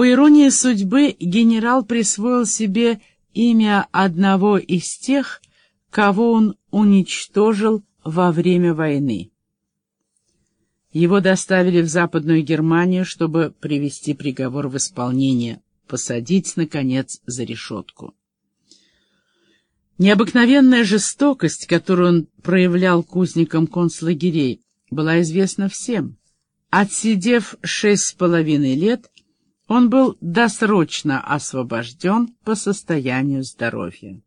По иронии судьбы, генерал присвоил себе имя одного из тех, кого он уничтожил во время войны. Его доставили в Западную Германию, чтобы привести приговор в исполнение, посадить, наконец, за решетку. Необыкновенная жестокость, которую он проявлял к узникам концлагерей, была известна всем. Отсидев шесть с половиной лет, он был досрочно освобожден по состоянию здоровья.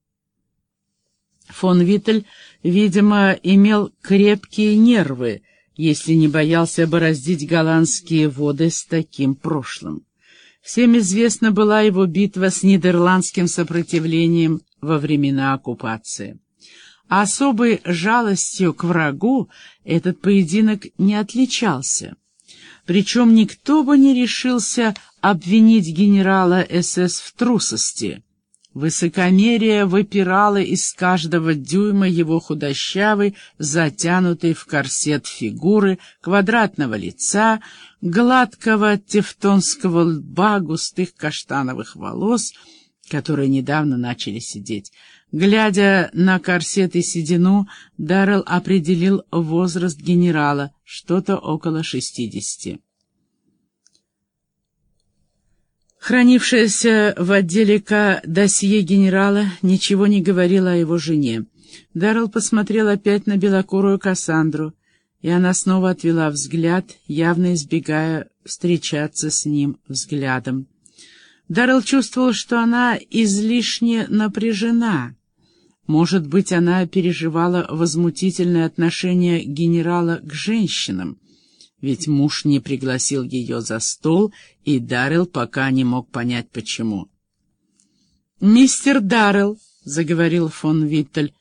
Фон Виттель, видимо, имел крепкие нервы, если не боялся бороздить голландские воды с таким прошлым. Всем известна была его битва с нидерландским сопротивлением во времена оккупации. Особой жалостью к врагу этот поединок не отличался. Причем никто бы не решился обвинить генерала СС в трусости. Высокомерие выпирало из каждого дюйма его худощавой, затянутой в корсет фигуры, квадратного лица, гладкого тевтонского лба, густых каштановых волос, которые недавно начали сидеть. Глядя на корсет и седину, Даррелл определил возраст генерала, что-то около шестидесяти. Хранившееся в отделе К досье генерала ничего не говорило о его жене. Даррелл посмотрел опять на белокурую Кассандру, и она снова отвела взгляд, явно избегая встречаться с ним взглядом. Даррелл чувствовал, что она излишне напряжена. Может быть, она переживала возмутительное отношение генерала к женщинам ведь муж не пригласил ее за стол, и Даррелл пока не мог понять, почему. «Мистер Даррелл», — заговорил фон Виттель,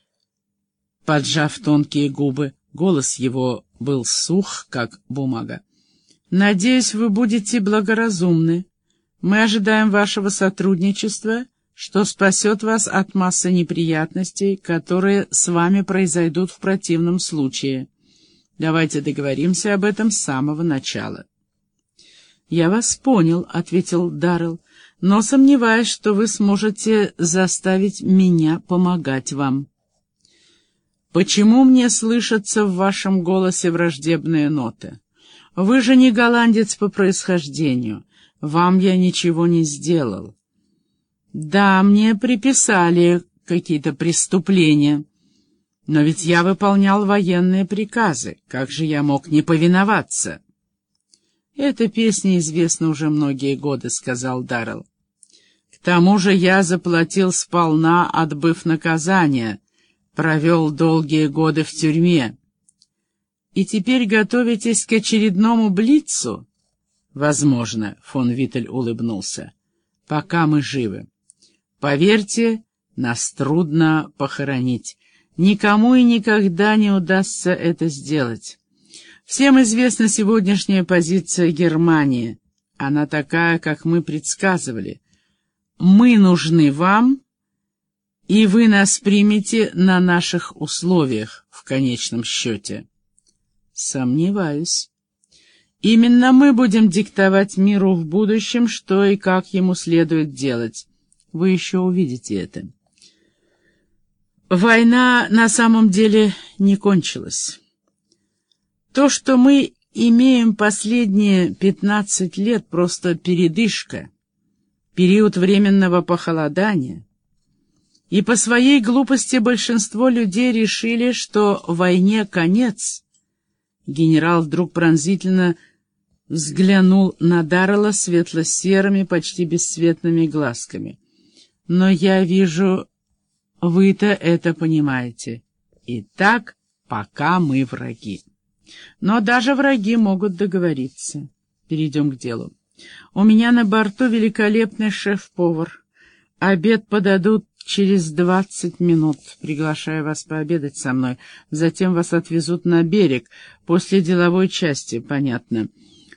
поджав тонкие губы, голос его был сух, как бумага. «Надеюсь, вы будете благоразумны. Мы ожидаем вашего сотрудничества, что спасет вас от массы неприятностей, которые с вами произойдут в противном случае». Давайте договоримся об этом с самого начала. «Я вас понял», — ответил Даррелл, — «но сомневаюсь, что вы сможете заставить меня помогать вам». «Почему мне слышатся в вашем голосе враждебные ноты? Вы же не голландец по происхождению. Вам я ничего не сделал». «Да, мне приписали какие-то преступления». Но ведь я выполнял военные приказы. Как же я мог не повиноваться? Эта песня известна уже многие годы, сказал Даррелл. К тому же я заплатил сполна, отбыв наказание, провел долгие годы в тюрьме. И теперь готовитесь к очередному блицу? Возможно, фон Виттель улыбнулся. Пока мы живы. Поверьте, нас трудно похоронить. Никому и никогда не удастся это сделать. Всем известна сегодняшняя позиция Германии. Она такая, как мы предсказывали. Мы нужны вам, и вы нас примете на наших условиях в конечном счете. Сомневаюсь. Именно мы будем диктовать миру в будущем, что и как ему следует делать. Вы еще увидите это. Война на самом деле не кончилась. То, что мы имеем последние 15 лет, просто передышка, период временного похолодания. И по своей глупости большинство людей решили, что войне конец. Генерал вдруг пронзительно взглянул на Даррелла светло-серыми, почти бесцветными глазками. «Но я вижу, вы-то это понимаете. Итак, пока мы враги. Но даже враги могут договориться. Перейдем к делу. У меня на борту великолепный шеф-повар. Обед подадут через двадцать минут. Приглашаю вас пообедать со мной. Затем вас отвезут на берег. После деловой части, понятно.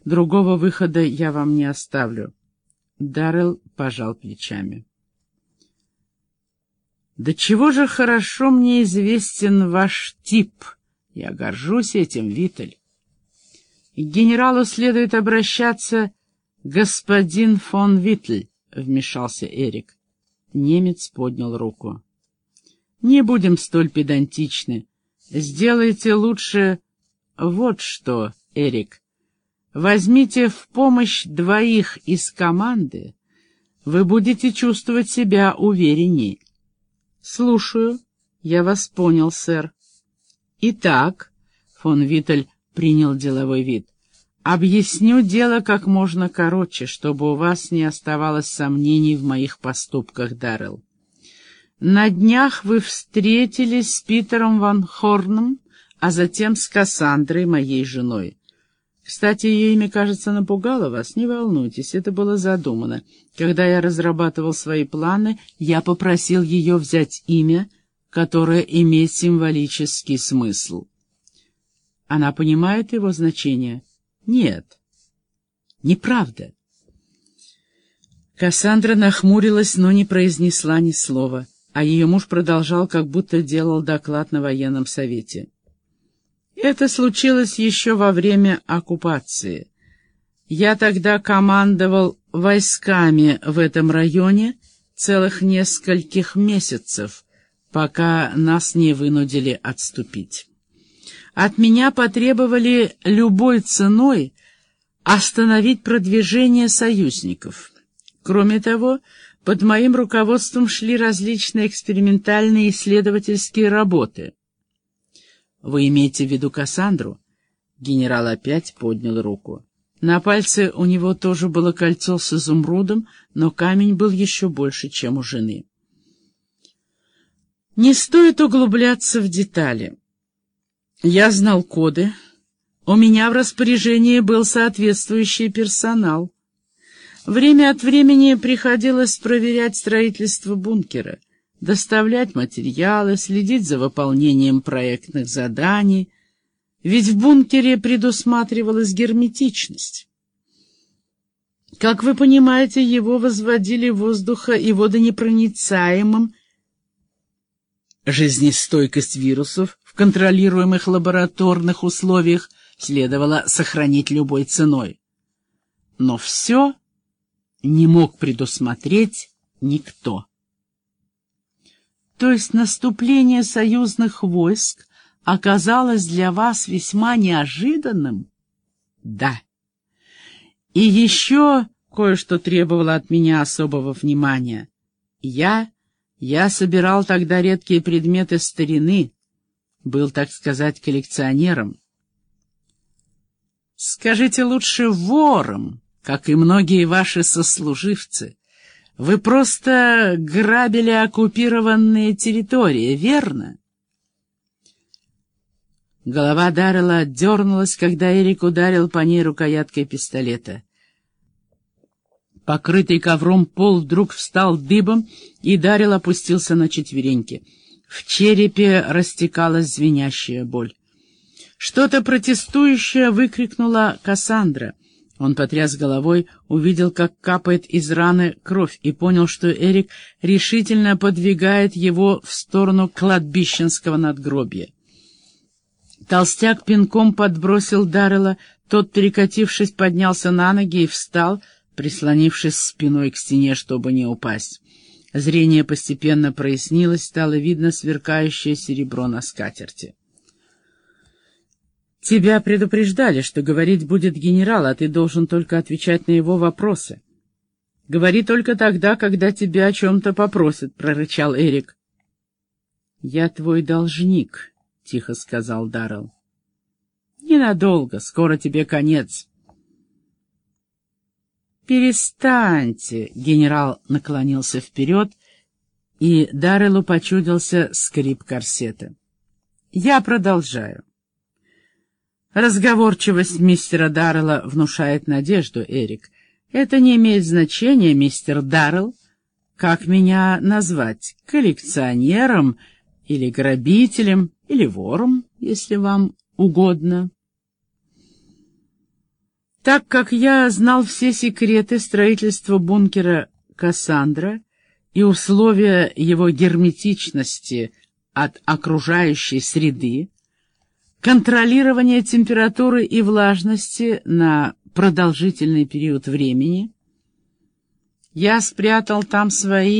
Другого выхода я вам не оставлю. Даррелл пожал плечами. Да чего же хорошо мне известен ваш тип. Я горжусь этим, Виталь. К генералу следует обращаться «Господин фон Витль», — вмешался Эрик. Немец поднял руку. «Не будем столь педантичны. Сделайте лучше вот что, Эрик. Возьмите в помощь двоих из команды, вы будете чувствовать себя увереннее. Слушаю. Я вас понял, сэр. Итак, фон Виттель принял деловой вид. Объясню дело как можно короче, чтобы у вас не оставалось сомнений в моих поступках, Даррелл. На днях вы встретились с Питером Ван Хорном, а затем с Кассандрой, моей женой. Кстати, ее имя, кажется, напугало вас. Не волнуйтесь, это было задумано. Когда я разрабатывал свои планы, я попросил ее взять имя, которое имеет символический смысл. Она понимает его значение? Нет. Неправда. Кассандра нахмурилась, но не произнесла ни слова, а ее муж продолжал, как будто делал доклад на военном совете. Это случилось еще во время оккупации. Я тогда командовал войсками в этом районе целых нескольких месяцев, пока нас не вынудили отступить. От меня потребовали любой ценой остановить продвижение союзников. Кроме того, под моим руководством шли различные экспериментальные исследовательские работы — «Вы имеете в виду Кассандру?» Генерал опять поднял руку. На пальце у него тоже было кольцо с изумрудом, но камень был еще больше, чем у жены. Не стоит углубляться в детали. Я знал коды. У меня в распоряжении был соответствующий персонал. Время от времени приходилось проверять строительство бункера доставлять материалы, следить за выполнением проектных заданий, ведь в бункере предусматривалась герметичность. Как вы понимаете, его возводили воздуха и водонепроницаемым. Жизнестойкость вирусов в контролируемых лабораторных условиях следовало сохранить любой ценой. Но все не мог предусмотреть никто. То есть наступление союзных войск оказалось для вас весьма неожиданным? Да. И еще кое-что требовало от меня особого внимания. Я, я собирал тогда редкие предметы старины, был, так сказать, коллекционером. Скажите лучше вором, как и многие ваши сослуживцы. Вы просто грабили оккупированные территории, верно? Голова Даррелла отдернулась, когда Эрик ударил по ней рукояткой пистолета. Покрытый ковром пол вдруг встал дыбом, и Даррелл опустился на четвереньки. В черепе растекалась звенящая боль. Что-то протестующее выкрикнула Кассандра — он потряс головой, увидел, как капает из раны кровь, и понял, что Эрик решительно подвигает его в сторону кладбищенского надгробия. Толстяк пинком подбросил Даррела, тот, перекатившись, поднялся на ноги и встал, прислонившись спиной к стене, чтобы не упасть. Зрение постепенно прояснилось, стало видно сверкающее серебро на скатерти. Тебя предупреждали, что говорить будет генерал, а ты должен только отвечать на его вопросы. Говори только тогда, когда тебя о чем-то попросят, — прорычал Эрик. — Я твой должник, — тихо сказал Даррелл. — Ненадолго, скоро тебе конец. «Перестаньте!» — генерал наклонился вперед, и Дарреллу почудился скрип корсета. «Я продолжаю. Разговорчивость мистера Даррелла внушает надежду, Эрик. Это не имеет значения, мистер Даррелл. Как меня назвать? Коллекционером или грабителем или вором, если вам угодно? Так как я знал все секреты строительства бункера Кассандра и условия его герметичности от окружающей среды, контролирование температуры и влажности на продолжительный период времени. Я спрятал там свои